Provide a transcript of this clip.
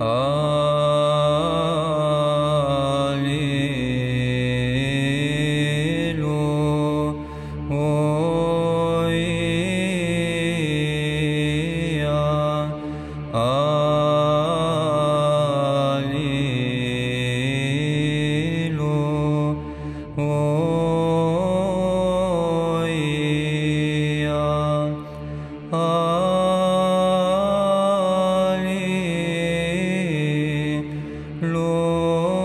Oh. Oh.